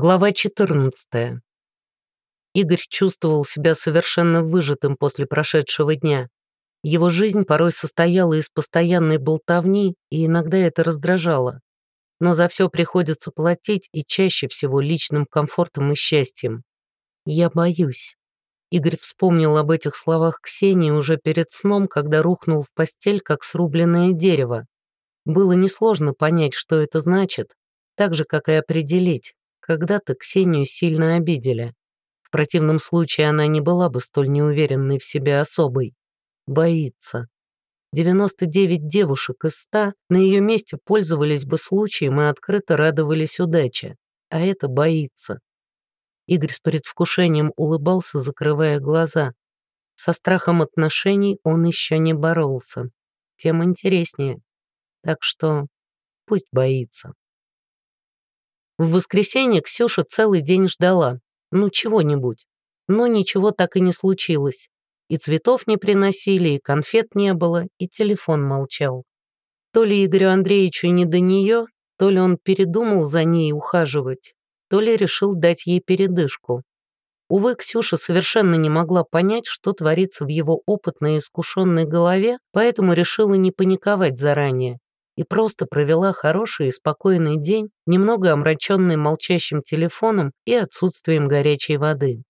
Глава 14. Игорь чувствовал себя совершенно выжатым после прошедшего дня. Его жизнь порой состояла из постоянной болтовни, и иногда это раздражало. Но за все приходится платить, и чаще всего личным комфортом и счастьем. «Я боюсь». Игорь вспомнил об этих словах Ксении уже перед сном, когда рухнул в постель, как срубленное дерево. Было несложно понять, что это значит, так же, как и определить, когда-то Ксению сильно обидели. В противном случае она не была бы столь неуверенной в себе особой. Боится. 99 девушек из 100 на ее месте пользовались бы случаем и открыто радовались удаче. А это боится. Игорь с предвкушением улыбался, закрывая глаза. Со страхом отношений он еще не боролся. Тем интереснее. Так что пусть боится. В воскресенье Ксюша целый день ждала. Ну, чего-нибудь. Но ничего так и не случилось. И цветов не приносили, и конфет не было, и телефон молчал. То ли Игорю Андреевичу не до нее, то ли он передумал за ней ухаживать, то ли решил дать ей передышку. Увы, Ксюша совершенно не могла понять, что творится в его опытной и искушенной голове, поэтому решила не паниковать заранее и просто провела хороший и спокойный день, немного омраченный молчащим телефоном и отсутствием горячей воды.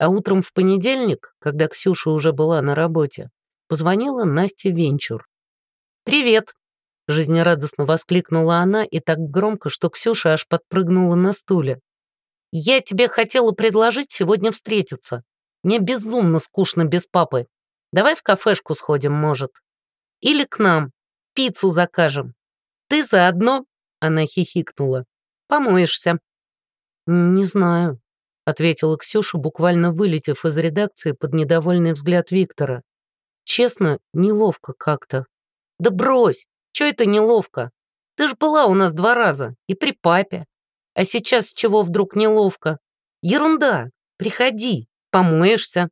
А утром в понедельник, когда Ксюша уже была на работе, позвонила Настя Венчур. «Привет!» — жизнерадостно воскликнула она и так громко, что Ксюша аж подпрыгнула на стуле. «Я тебе хотела предложить сегодня встретиться. Мне безумно скучно без папы. Давай в кафешку сходим, может? Или к нам пиццу закажем. Ты заодно, она хихикнула, помоешься. Не знаю, ответила Ксюша, буквально вылетев из редакции под недовольный взгляд Виктора. Честно, неловко как-то. Да брось, что это неловко? Ты ж была у нас два раза, и при папе. А сейчас чего вдруг неловко? Ерунда, приходи, помоешься.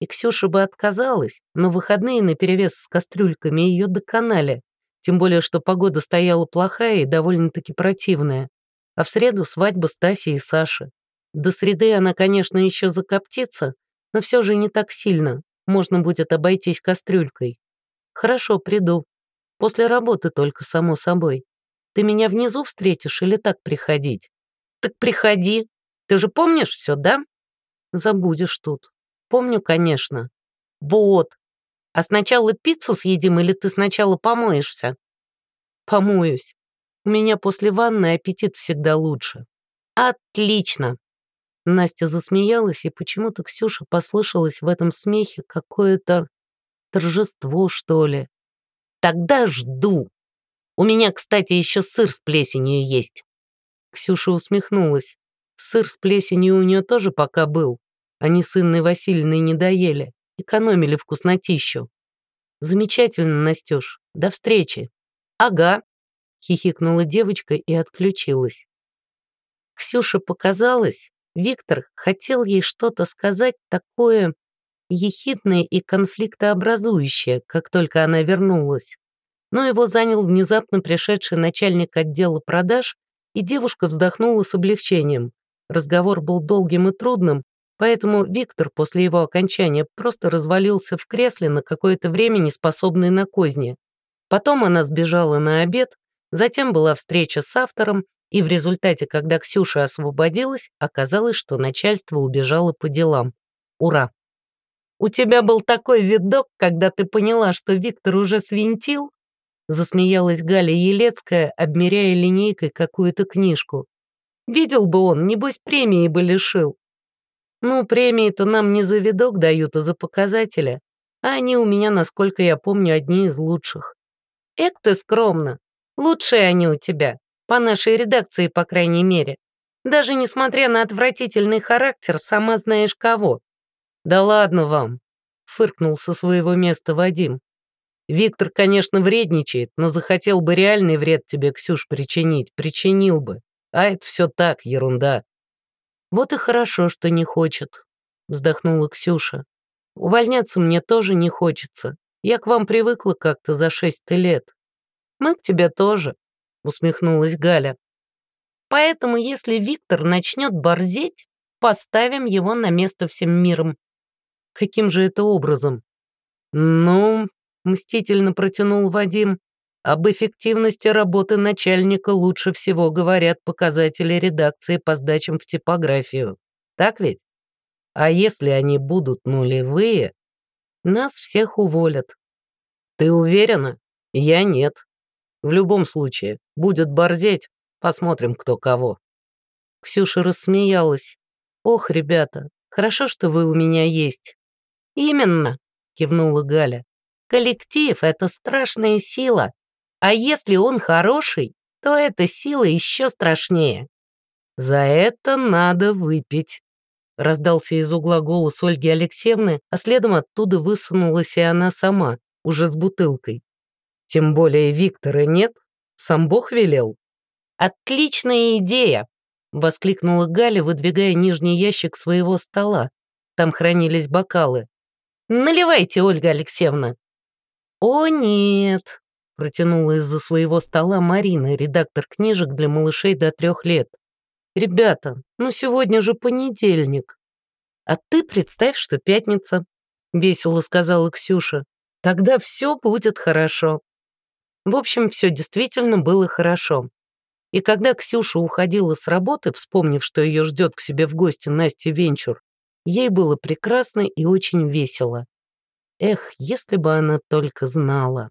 И Ксюша бы отказалась, но выходные наперевес с кастрюльками ее доконали. Тем более, что погода стояла плохая и довольно-таки противная. А в среду свадьба Стаси и Саши. До среды она, конечно, еще закоптится, но все же не так сильно. Можно будет обойтись кастрюлькой. Хорошо, приду. После работы только, само собой. Ты меня внизу встретишь или так приходить? Так приходи. Ты же помнишь все, да? Забудешь тут. Помню, конечно. Вот. А сначала пиццу съедим или ты сначала помоешься? Помоюсь. У меня после ванны аппетит всегда лучше. Отлично. Настя засмеялась, и почему-то Ксюша послышалось в этом смехе какое-то торжество, что ли. Тогда жду. У меня, кстати, еще сыр с плесенью есть. Ксюша усмехнулась. Сыр с плесенью у нее тоже пока был, они с Инной Васильевной не доели, экономили вкуснотищу. Замечательно, Настюш. До встречи. Ага, хихикнула девочка и отключилась. Ксюше показалось, Виктор хотел ей что-то сказать такое ехидное и конфликтообразующее, как только она вернулась. Но его занял внезапно пришедший начальник отдела продаж, и девушка вздохнула с облегчением. Разговор был долгим и трудным, Поэтому Виктор после его окончания просто развалился в кресле на какое-то время неспособный на козни. Потом она сбежала на обед, затем была встреча с автором, и в результате, когда Ксюша освободилась, оказалось, что начальство убежало по делам. Ура! «У тебя был такой видок, когда ты поняла, что Виктор уже свинтил?» Засмеялась Галя Елецкая, обмеряя линейкой какую-то книжку. «Видел бы он, небось, премии бы лишил. Ну, премии-то нам не за видок дают, а за показателя. А они у меня, насколько я помню, одни из лучших. Эк ты скромно. Лучшие они у тебя. По нашей редакции, по крайней мере. Даже несмотря на отвратительный характер, сама знаешь кого. Да ладно вам, фыркнул со своего места Вадим. Виктор, конечно, вредничает, но захотел бы реальный вред тебе, Ксюш, причинить, причинил бы. А это все так, ерунда. «Вот и хорошо, что не хочет», — вздохнула Ксюша. «Увольняться мне тоже не хочется. Я к вам привыкла как-то за шесть лет». «Мы к тебе тоже», — усмехнулась Галя. Поэтому если Виктор начнет борзеть, поставим его на место всем миром. Каким же это образом? Ну, мстительно протянул Вадим. Об эффективности работы начальника лучше всего говорят показатели редакции по сдачам в типографию. Так ведь? А если они будут нулевые, нас всех уволят. Ты уверена? Я нет. В любом случае, будет борзеть, посмотрим, кто кого. Ксюша рассмеялась. Ох, ребята, хорошо, что вы у меня есть. Именно, кивнула Галя. Коллектив — это страшная сила, а если он хороший, то эта сила еще страшнее. За это надо выпить. Раздался из угла голос Ольги Алексеевны, а следом оттуда высунулась и она сама, уже с бутылкой. Тем более Виктора нет, сам Бог велел. «Отличная идея!» — воскликнула Галя, выдвигая нижний ящик своего стола. Там хранились бокалы. «Наливайте, Ольга Алексеевна!» «О, нет!» — протянула из-за своего стола Марина, редактор книжек для малышей до трех лет. «Ребята, ну сегодня же понедельник». «А ты представь, что пятница», — весело сказала Ксюша. «Тогда все будет хорошо». В общем, все действительно было хорошо. И когда Ксюша уходила с работы, вспомнив, что ее ждет к себе в гости Настя Венчур, ей было прекрасно и очень весело. Эх, если бы она только знала.